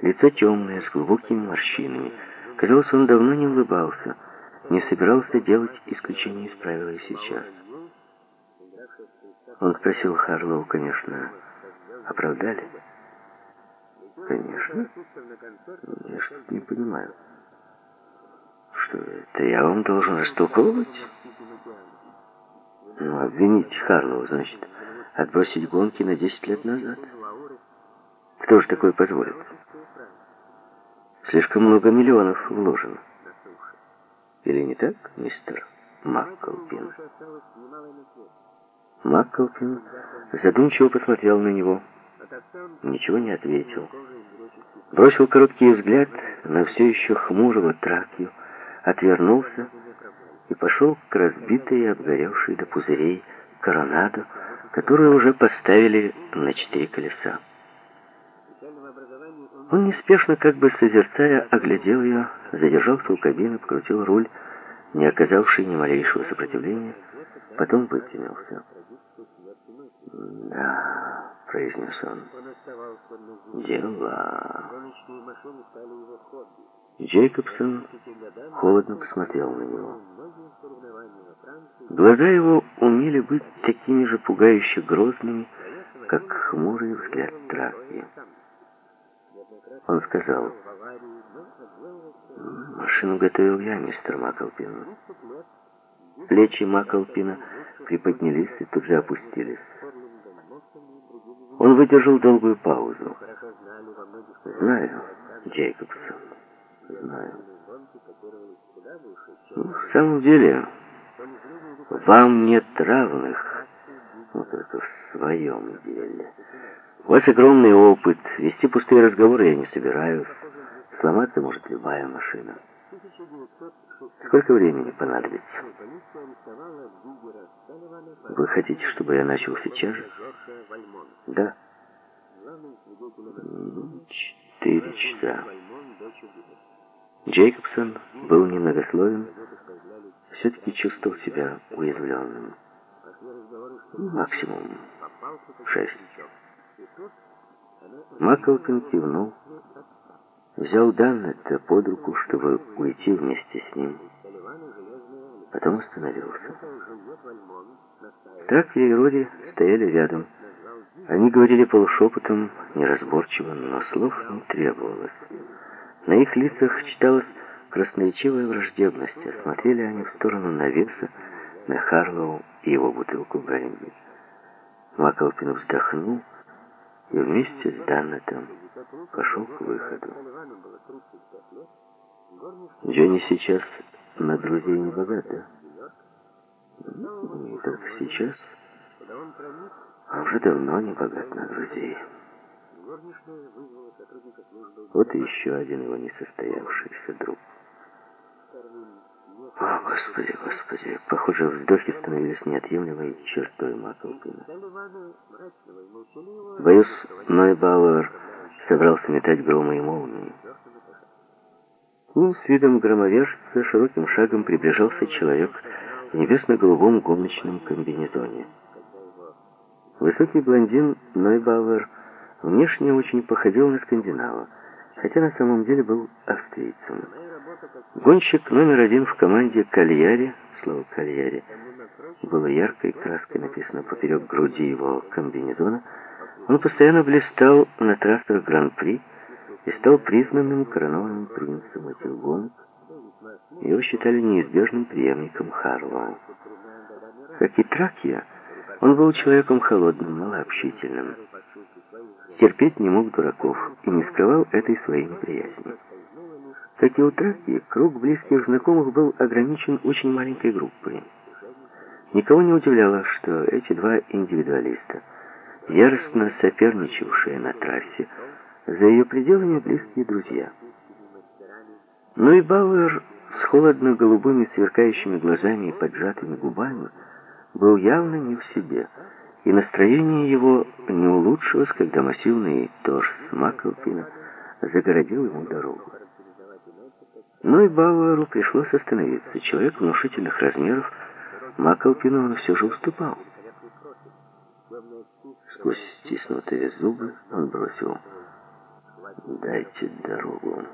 Лицо темное, с глубокими морщинами. Казалось, он давно не улыбался, не собирался делать исключение из правила и сейчас. Он спросил Харлоу, конечно, оправдали? Конечно. Я что-то не понимаю. Что это я вам должен растолковывать? Ну, обвинить Харлоу, значит, отбросить гонки на 10 лет назад. Кто же такое позволит? Слишком много миллионов вложено. Или не так, мистер Макколпин? Макколпин задумчиво посмотрел на него, ничего не ответил. Бросил короткий взгляд на все еще хмурого Тракью, отвернулся и пошел к разбитой и обгоревшей до пузырей коронаду, которую уже поставили на четыре колеса. Он неспешно, как бы созерцая, оглядел ее, задержался у кабины, покрутил руль, не оказавший ни малейшего сопротивления, потом выпрямился. «Да», — произнес он, — «дела». Джейкобсон холодно посмотрел на него. Глаза его умели быть такими же пугающе грозными, как хмурый взгляд Траки. Он сказал, «Машину готовил я, мистер Маклпин». Плечи Маклпина приподнялись и тут же опустились. Он выдержал долгую паузу. «Знаю, Джейкобсон, знаю. Ну, в самом деле, вам нет равных, ну, только в своем деле». У вас огромный опыт. Вести пустые разговоры я не собираюсь. Сломаться может любая машина. Сколько времени понадобится? Вы хотите, чтобы я начал сейчас же? Да. Четыре часа. Джейкобсон был немногословен, все-таки чувствовал себя уязвленным. Максимум шесть. Маклтон кивнул, взял Даннета под руку, чтобы уйти вместе с ним. Потом остановился. Так и Роди стояли рядом. Они говорили полушепотом, неразборчиво, но слов не требовалось. На их лицах читалась красноречивая враждебность, а смотрели они в сторону навеса на Харлоу и его бутылку бренди. Маклпин вздохнул и вместе с Даннетом пошел к выходу. Джонни сейчас на друзей не богата. Не только сейчас, а уже давно не богат на друзей. Вот еще один его несостоявшийся друг. О, Господи, Господи, похоже, вздохи становились неотъемлемой чертой Маклпина. Боюсь, Нойбауэр собрался метать грома и молнии. Ну, с видом громовержца широким шагом приближался человек в небесно-голубом гоночном комбинезоне. Высокий блондин Нойбауэр внешне очень походил на скандинава, хотя на самом деле был австрийцем. Гонщик номер один в команде Кальяри, слово Кальяри, было яркой краской написано поперек груди его комбинезона, он постоянно блистал на трассах Гран-при и стал признанным коронованным принцем этих гонок. Его считали неизбежным преемником Харла. Как и Тракия, он был человеком холодным, малообщительным. Терпеть не мог дураков и не скрывал этой своей неприязни. Как и у Траки, круг близких знакомых был ограничен очень маленькой группой. Никого не удивляло, что эти два индивидуалиста, яростно соперничавшие на трассе, за ее пределами близкие друзья. Но и Бауэр с холодно-голубыми сверкающими глазами и поджатыми губами был явно не в себе, и настроение его не улучшилось, когда массивный торс Маклпина загородил ему дорогу. Но и Бауэру пришлось остановиться. Человек внушительных размеров, Маклпину он все же уступал. Сквозь стиснутые зубы он бросил. Дайте дорогу.